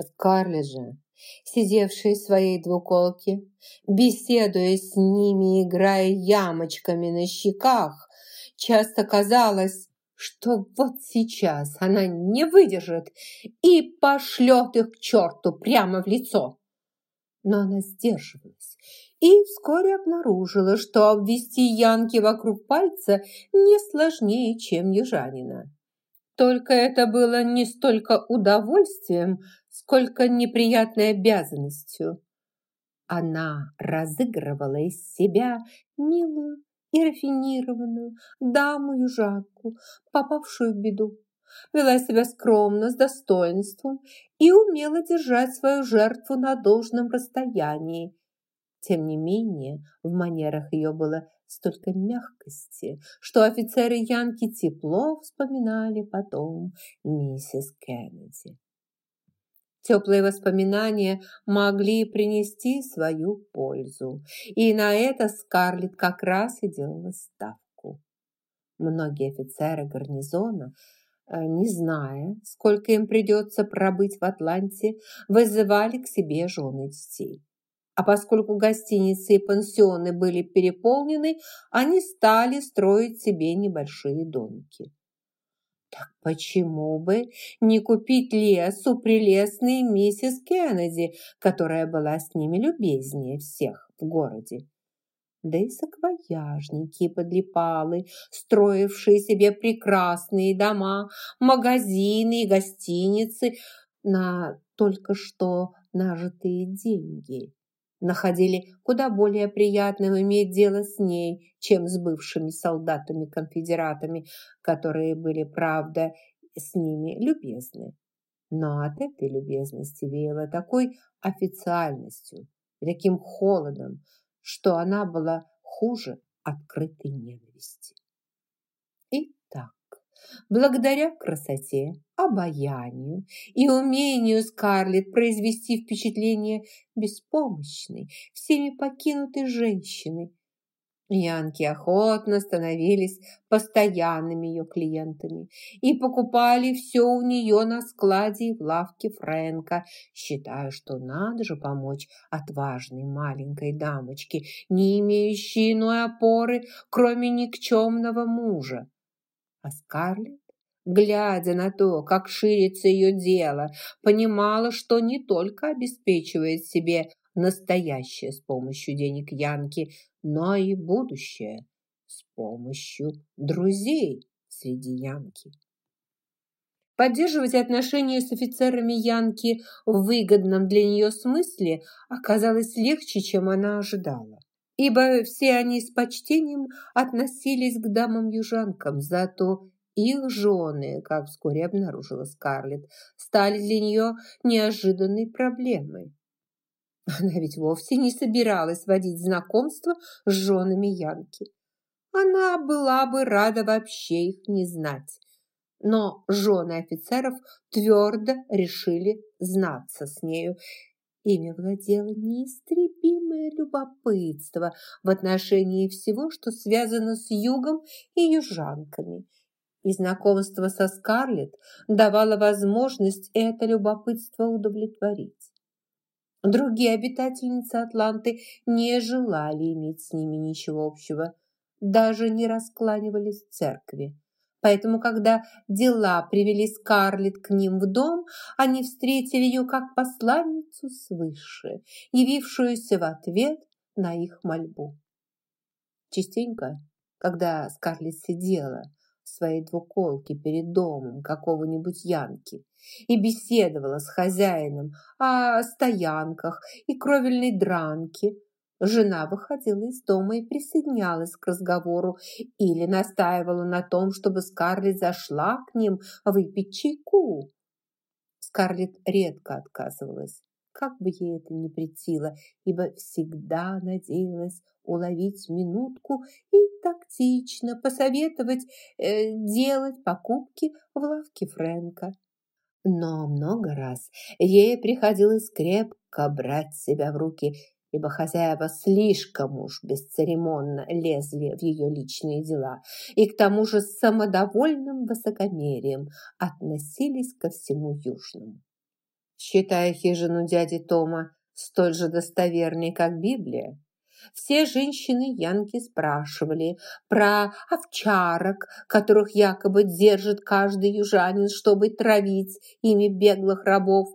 Скарлетт же, сидевшая в своей двуколке, беседуя с ними, играя ямочками на щеках, часто казалось, что вот сейчас она не выдержит и пошлет их к черту прямо в лицо. Но она сдерживалась и вскоре обнаружила, что обвести Янки вокруг пальца не сложнее, чем южанина. Только это было не столько удовольствием, сколько неприятной обязанностью. Она разыгрывала из себя милую и рафинированную даму-южанку, попавшую в беду. Вела себя скромно, с достоинством и умела держать свою жертву на должном расстоянии. Тем не менее, в манерах ее было столько мягкости, что офицеры Янки тепло вспоминали потом миссис Кеннеди. Теплые воспоминания могли принести свою пользу, и на это Скарлетт как раз и делала ставку. Многие офицеры гарнизона, э, не зная, сколько им придется пробыть в Атланте, вызывали к себе жены детей. А поскольку гостиницы и пансионы были переполнены, они стали строить себе небольшие домики. Так почему бы не купить лесу прелестной миссис Кеннеди, которая была с ними любезнее всех в городе? Да и саквояжники подлипалы, строившие себе прекрасные дома, магазины и гостиницы на только что нажитые деньги находили куда более приятным иметь дело с ней, чем с бывшими солдатами-конфедератами, которые были, правда, с ними любезны. Но от этой любезности веяло такой официальностью таким холодом, что она была хуже открытой ненависти. Итак, благодаря красоте, обаянию и умению Скарлетт произвести впечатление беспомощной, всеми покинутой женщины. Янки охотно становились постоянными ее клиентами и покупали все у нее на складе и в лавке Фрэнка, считая, что надо же помочь отважной маленькой дамочке, не имеющей иной опоры, кроме никчемного мужа. А Скарлетт глядя на то, как ширится ее дело, понимала, что не только обеспечивает себе настоящее с помощью денег Янки, но и будущее с помощью друзей среди Янки. Поддерживать отношения с офицерами Янки в выгодном для нее смысле оказалось легче, чем она ожидала ибо все они с почтением относились к дамам-южанкам, зато их жены, как вскоре обнаружила Скарлетт, стали для нее неожиданной проблемой. Она ведь вовсе не собиралась водить знакомство с женами Янки. Она была бы рада вообще их не знать. Но жены офицеров твердо решили знаться с нею. Ими владело неистребимое любопытство в отношении всего, что связано с югом и южанками – и знакомство со Скарлетт давало возможность это любопытство удовлетворить. Другие обитательницы Атланты не желали иметь с ними ничего общего, даже не раскланивались в церкви. Поэтому, когда дела привели Скарлетт к ним в дом, они встретили ее как посланницу свыше, явившуюся в ответ на их мольбу. Частенько, когда Скарлетт сидела, своей двуколке перед домом какого-нибудь Янки и беседовала с хозяином о стоянках и кровельной дранке, жена выходила из дома и присоединялась к разговору или настаивала на том, чтобы Скарлетт зашла к ним выпить чайку. Скарлетт редко отказывалась, как бы ей это ни претило, ибо всегда надеялась уловить минутку и тактично посоветовать э, делать покупки в лавке Фрэнка. Но много раз ей приходилось крепко брать себя в руки, ибо хозяева слишком уж бесцеремонно лезли в ее личные дела и к тому же с самодовольным высокомерием относились ко всему южному. считая хижину дяди Тома столь же достоверной, как Библия. Все женщины-янки спрашивали про овчарок, которых якобы держит каждый южанин, чтобы травить ими беглых рабов.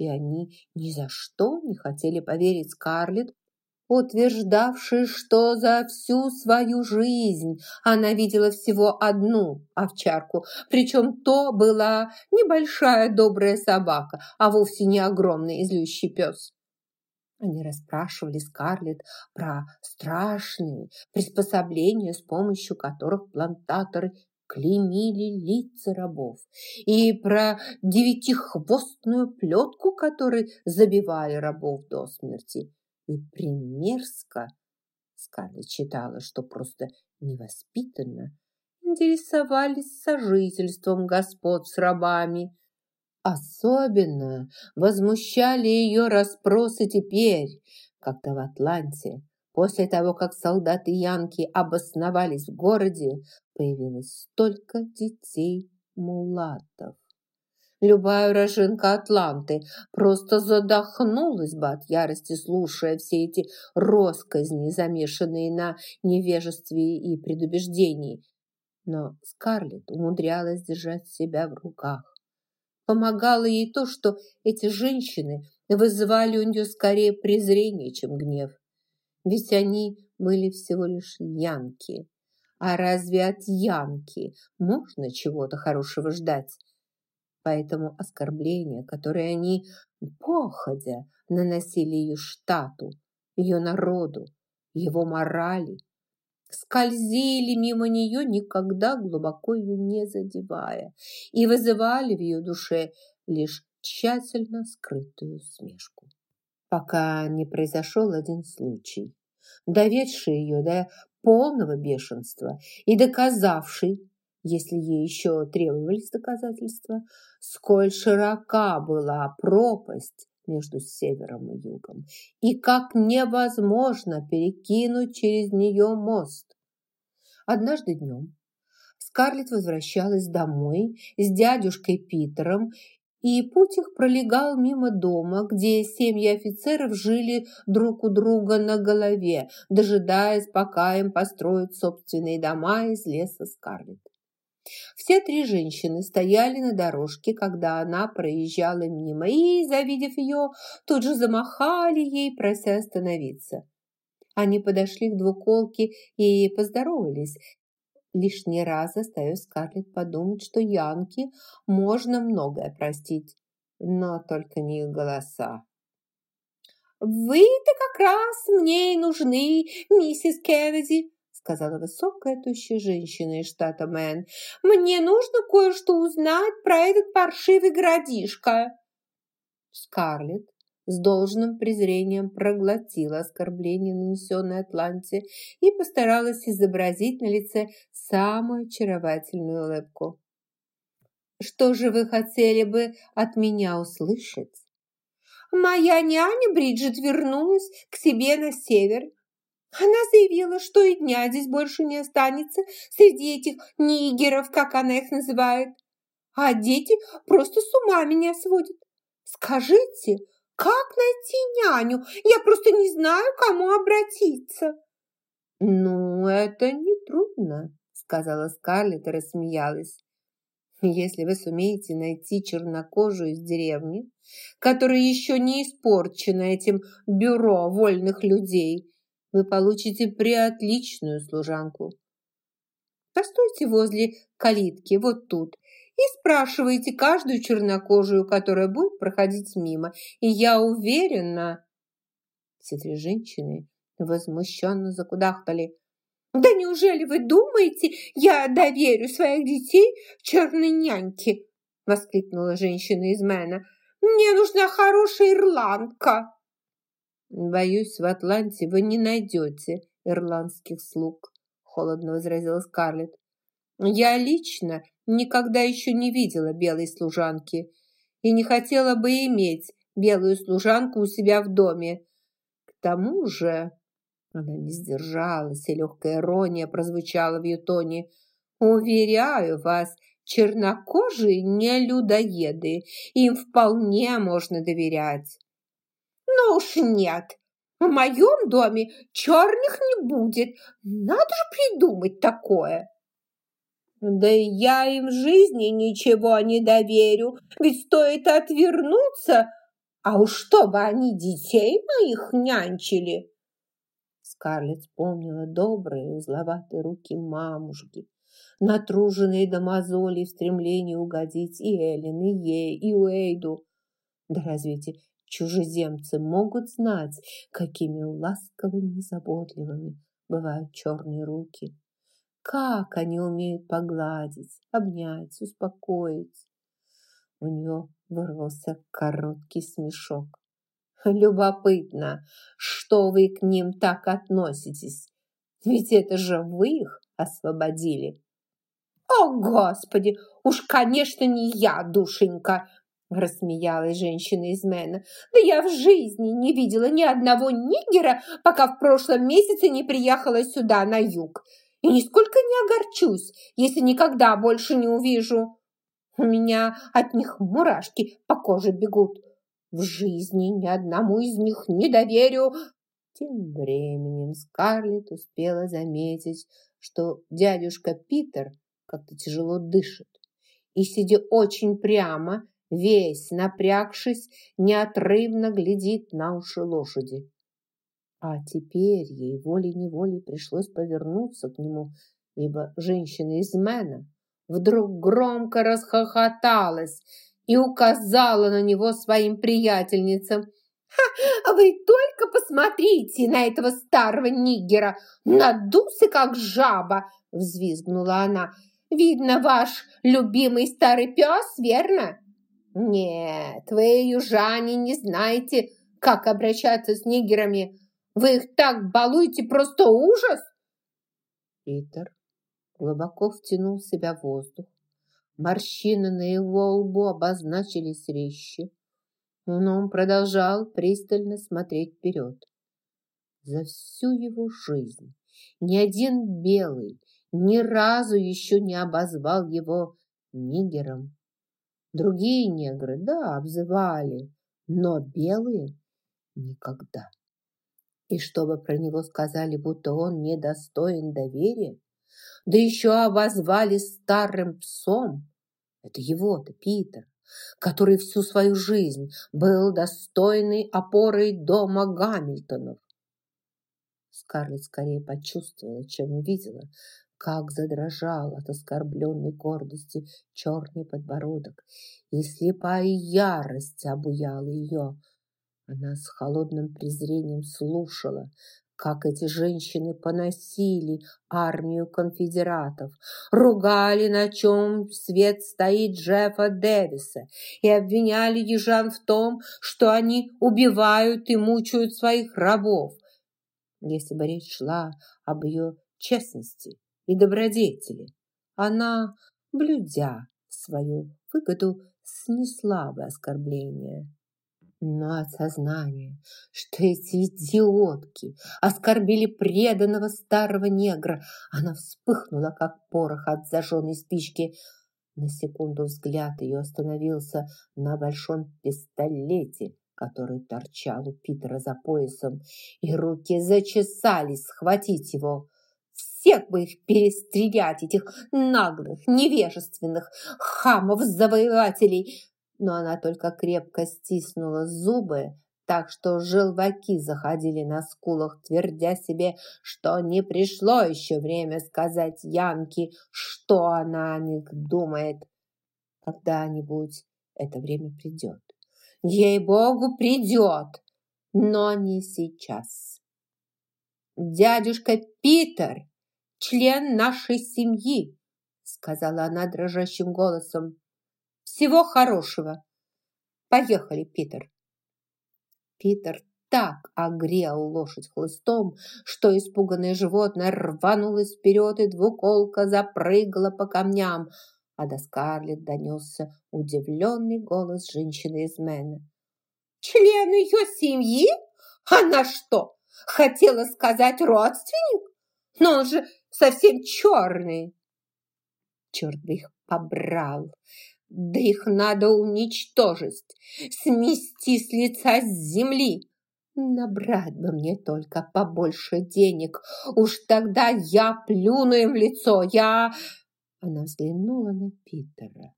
И они ни за что не хотели поверить Скарлетт, утверждавшей, что за всю свою жизнь она видела всего одну овчарку, причем то была небольшая добрая собака, а вовсе не огромный излющий пес. Они расспрашивали Скарлетт про страшные приспособления, с помощью которых плантаторы клеймили лица рабов, и про девятихвостную плетку, которой забивали рабов до смерти. И примерзко Скарлетт читала, что просто невоспитанно интересовались сожительством господ с рабами, Особенно возмущали ее расспросы теперь, когда в Атланте, после того, как солдаты Янки обосновались в городе, появилось столько детей-мулатов. Любая уроженка Атланты просто задохнулась бы от ярости, слушая все эти росказни, замешанные на невежестве и предубеждении. Но Скарлетт умудрялась держать себя в руках. Помогало ей то, что эти женщины вызывали у нее скорее презрение, чем гнев. Ведь они были всего лишь янки. А разве от янки можно чего-то хорошего ждать? Поэтому оскорбления, которые они, походя, наносили ее штату, ее народу, его морали, скользили мимо нее, никогда глубоко ее не задевая, и вызывали в ее душе лишь тщательно скрытую смешку. Пока не произошел один случай, доведший ее до полного бешенства и доказавший, если ей еще требовались доказательства, сколь широка была пропасть между севером и югом, и как невозможно перекинуть через нее мост. Однажды днем Скарлетт возвращалась домой с дядюшкой Питером, и путь их пролегал мимо дома, где семьи офицеров жили друг у друга на голове, дожидаясь, пока им построят собственные дома из леса Скарлетт. Все три женщины стояли на дорожке, когда она проезжала мимо, и, завидев ее, тут же замахали ей, прося остановиться. Они подошли к двуколке и поздоровались, лишний раз заставив Скарлетт подумать, что Янке можно многое простить, но только не их голоса. «Вы-то как раз мне и нужны, миссис Кеннеди», сказала высокая тощая женщина из штата Мэн. «Мне нужно кое-что узнать про этот паршивый городишко». Скарлетт с должным презрением проглотила оскорбление, нанесенное Атланте, и постаралась изобразить на лице самую очаровательную улыбку. «Что же вы хотели бы от меня услышать?» «Моя няня Бриджит вернулась к себе на север. Она заявила, что и дня здесь больше не останется среди этих нигеров, как она их называет. А дети просто с ума меня сводят. Скажите, как найти няню? Я просто не знаю, к кому обратиться. Ну, это не трудно, сказала Скарлетт и рассмеялась. Если вы сумеете найти чернокожую из деревни, которая еще не испорчена этим бюро вольных людей, вы получите приотличную служанку. Постойте возле калитки, вот тут, и спрашивайте каждую чернокожую, которая будет проходить мимо. И я уверена...» Все три женщины возмущенно закудахтали. «Да неужели вы думаете, я доверю своих детей черной няньке?» воскликнула женщина из Мэна. «Мне нужна хорошая ирландка!» «Боюсь, в Атланте вы не найдете ирландских слуг», холодно возразила Скарлетт. «Я лично никогда еще не видела белой служанки и не хотела бы иметь белую служанку у себя в доме. К тому же...» Она не сдержалась, и легкая ирония прозвучала в ее тоне. «Уверяю вас, чернокожие не людоеды, им вполне можно доверять. Ну уж нет, в моем доме черных не будет, надо же придумать такое. Да я им в жизни ничего не доверю, ведь стоит отвернуться, а уж чтобы они детей моих нянчили. Скарлетт вспомнила добрые узловатые руки мамушки, натруженные до мозолей в стремлении угодить и Эллен, и ей, и Уэйду. Да разве эти чужеземцы могут знать, какими ласковыми и заботливыми бывают черные руки? Как они умеют погладить, обнять, успокоить? У нее вырвался короткий смешок. Любопытно, что вы к ним так относитесь? Ведь это же вы их освободили. О, Господи, уж, конечно, не я, душенька, рассмеялась женщина из Мэна. Да я в жизни не видела ни одного нигера, пока в прошлом месяце не приехала сюда, на юг. И нисколько не огорчусь, если никогда больше не увижу. У меня от них мурашки по коже бегут. В жизни ни одному из них не доверю. Тем временем Скарлетт успела заметить, что дядюшка Питер как-то тяжело дышит и, сидя очень прямо, весь напрягшись, неотрывно глядит на уши лошади. А теперь ей волей-неволей пришлось повернуться к нему, ибо женщина из Мэна вдруг громко расхохоталась и указала на него своим приятельницам. «Ха, вы только посмотрите на этого старого нигера! Надулся, как жаба!» – взвизгнула она. «Видно, ваш любимый старый пес, верно?» «Нет, вы, южане, не знаете, как обращаться с нигерами. Вы их так балуете, просто ужас!» Питер глубоко втянул в себя воздух. Морщины на его лбу обозначились резче, но он продолжал пристально смотреть вперед. За всю его жизнь ни один белый ни разу еще не обозвал его нигером. Другие негры, да, обзывали, но белые никогда. И чтобы про него сказали, будто он недостоин доверия, да еще обозвали старым псом. Это его-то, Питер, который всю свою жизнь был достойной опорой дома Гамильтонов. Скарлетт скорее почувствовала, чем увидела, как задрожал от оскорбленной гордости черный подбородок, и слепая ярость обуяла ее. Она с холодным презрением слушала, как эти женщины поносили армию конфедератов, ругали, на чем свет стоит Джеффа Дэвиса и обвиняли ежан в том, что они убивают и мучают своих рабов. Если бы речь шла об ее честности и добродетели, она, блюдя свою выгоду, снесла бы оскорбление. Но от сознания, что эти идиотки оскорбили преданного старого негра, она вспыхнула, как порох от зажженной спички. На секунду взгляд ее остановился на большом пистолете, который торчал у Питера за поясом, и руки зачесались схватить его. Всех бы их перестрелять, этих наглых, невежественных хамов-завоевателей! Но она только крепко стиснула зубы, так что желваки заходили на скулах, твердя себе, что не пришло еще время сказать Янке, что она о них думает. Когда-нибудь это время придет. Ей-богу, придет, но не сейчас. «Дядюшка Питер, член нашей семьи», сказала она дрожащим голосом. Всего хорошего. Поехали, Питер. Питер так огрел лошадь хлыстом, что испуганное животное рванулось вперед, и двуколка запрыгала по камням, а до Скарлетт донесся удивленный голос женщины из Мэна. «Член ее семьи? Она что, хотела сказать родственник? Но он же совсем черный!» «Черт бы их побрал. Да их надо уничтожить, смести с лица земли. Набрать бы мне только побольше денег. Уж тогда я плюну им в лицо. Я... Она взглянула на Питера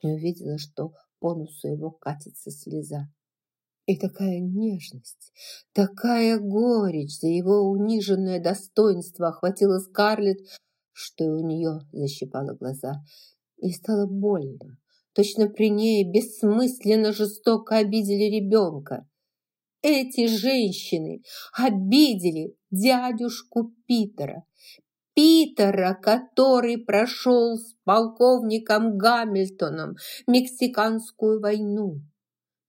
и увидела, что по носу его катится слеза. И такая нежность, такая горечь за его униженное достоинство охватила Скарлетт, что у нее защипало глаза. И стало больно. Точно при ней бессмысленно жестоко обидели ребенка. Эти женщины обидели дядюшку Питера. Питера, который прошел с полковником Гамильтоном Мексиканскую войну.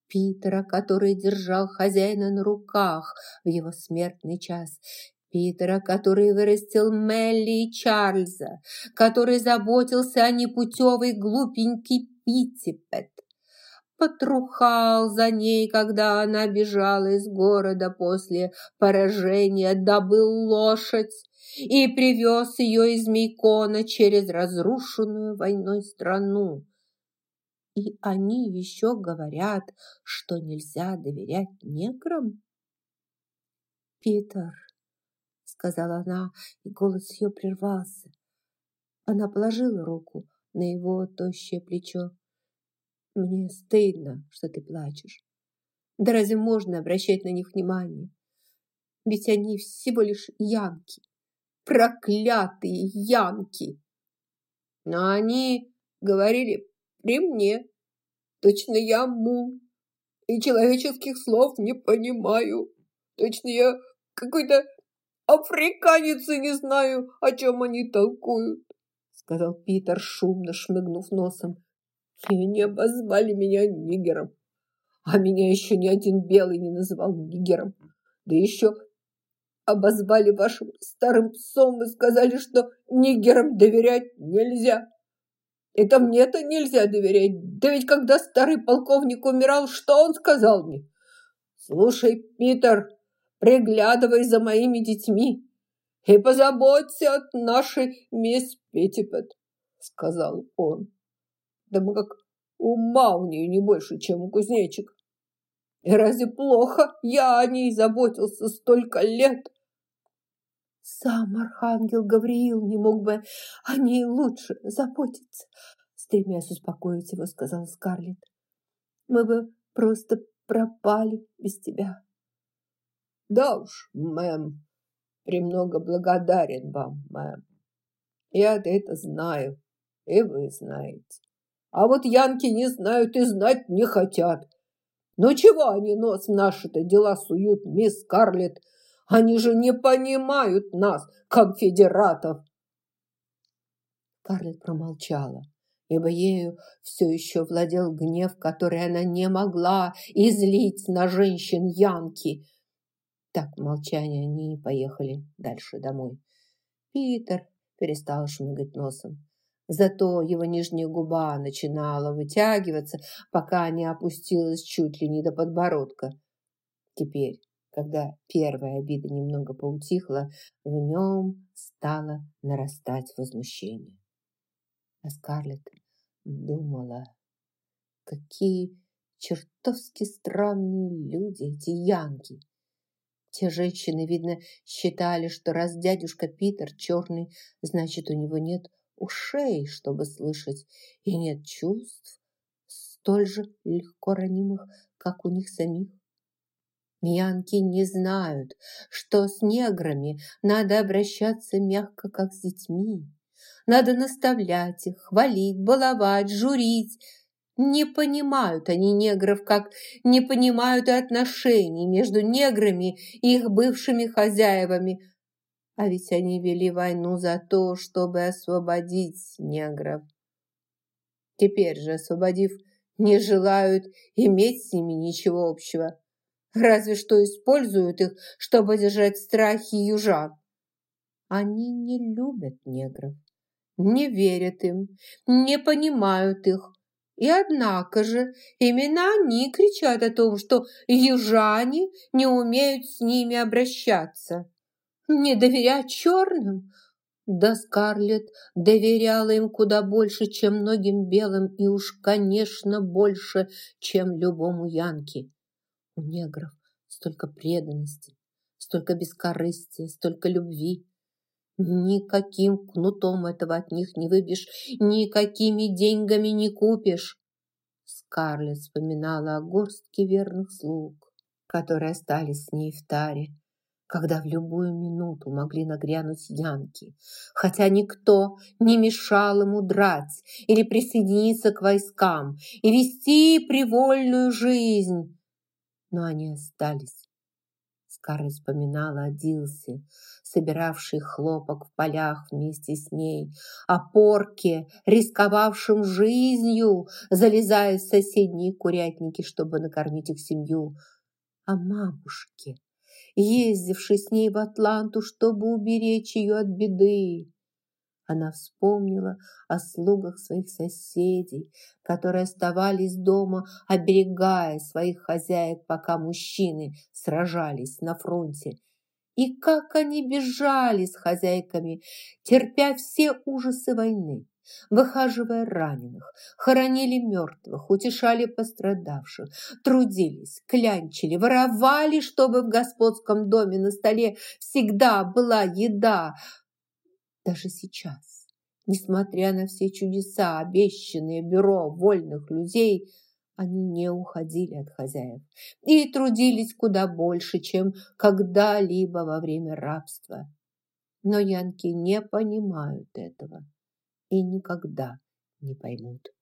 Питера, который держал хозяина на руках в его смертный час. Питера, который вырастил Мелли и Чарльза, который заботился о непутевой глупенькой Питтипет, потрухал за ней, когда она бежала из города после поражения, добыл лошадь и привез ее из Мейкона через разрушенную войной страну. И они еще говорят, что нельзя доверять неграм? «Питер», — сказала она, и голос ее прервался. Она положила руку на его тощее плечо. Мне стыдно, что ты плачешь. Да разве можно обращать на них внимание? Ведь они всего лишь янки. Проклятые янки! Но они говорили при мне. Точно я мул и человеческих слов не понимаю. Точно я какой-то африканец и не знаю, о чем они толкуют, сказал Питер, шумно шмыгнув носом. И они обозвали меня нигером. А меня еще ни один белый не называл нигером. Да еще обозвали вашим старым псом и сказали, что нигерам доверять нельзя. Это мне-то нельзя доверять. Да ведь когда старый полковник умирал, что он сказал мне? Слушай, Питер, приглядывай за моими детьми и позаботься от нашей мисс Питтипет, сказал он. Да мы как ума у нее не больше, чем у кузнечик. И разве плохо я о ней заботился столько лет? Сам архангел Гавриил не мог бы о ней лучше заботиться, стремясь успокоить его, сказал Скарлетт. Мы бы просто пропали без тебя. Да уж, мэм, премного благодарен вам, мэм. Я-то это знаю, и вы знаете. А вот янки не знают и знать не хотят. Ну чего они нос наши-то дела суют, мисс Скарлетт? Они же не понимают нас, конфедератов. Скарлетт промолчала, ибо ею все еще владел гнев, который она не могла излить на женщин Янки. Так в молчании они поехали дальше домой. Питер перестал шмыгать носом. Зато его нижняя губа начинала вытягиваться, пока не опустилась чуть ли не до подбородка. Теперь, когда первая обида немного поутихла, в нем стало нарастать возмущение. А Скарлетт думала, какие чертовски странные люди эти янки. Те женщины, видно, считали, что раз дядюшка Питер черный, значит, у него нет ушей, чтобы слышать, и нет чувств, столь же легко ранимых, как у них самих. Янки не знают, что с неграми надо обращаться мягко, как с детьми. Надо наставлять их, хвалить, баловать, журить. Не понимают они негров, как не понимают и отношений между неграми и их бывшими хозяевами – а ведь они вели войну за то, чтобы освободить негров. Теперь же, освободив, не желают иметь с ними ничего общего. Разве что используют их, чтобы держать страхи южан. Они не любят негров, не верят им, не понимают их. И однако же именно они кричат о том, что южане не умеют с ними обращаться. Не доверять черным? Да Скарлетт доверяла им куда больше, чем многим белым, и уж, конечно, больше, чем любому янке. У негров столько преданности, столько бескорыстия, столько любви. Никаким кнутом этого от них не выбьешь, никакими деньгами не купишь. Скарлетт вспоминала о горстке верных слуг, которые остались с ней в таре, когда в любую минуту могли нагрянуть янки, хотя никто не мешал ему драть или присоединиться к войскам и вести привольную жизнь. Но они остались. Скарлетт вспоминала о Дилсе, собиравшей хлопок в полях вместе с ней, о порке, рисковавшем жизнью, залезая в соседние курятники, чтобы накормить их семью, о мамушке, ездивший с ней в Атланту, чтобы уберечь ее от беды. Она вспомнила о слугах своих соседей, которые оставались дома, оберегая своих хозяек, пока мужчины сражались на фронте. И как они бежали с хозяйками, терпя все ужасы войны выхаживая раненых, хоронили мертвых, утешали пострадавших, трудились, клянчили, воровали, чтобы в господском доме на столе всегда была еда. Даже сейчас, несмотря на все чудеса, обещанные бюро вольных людей, они не уходили от хозяев и трудились куда больше, чем когда-либо во время рабства. Но янки не понимают этого и никогда не поймут.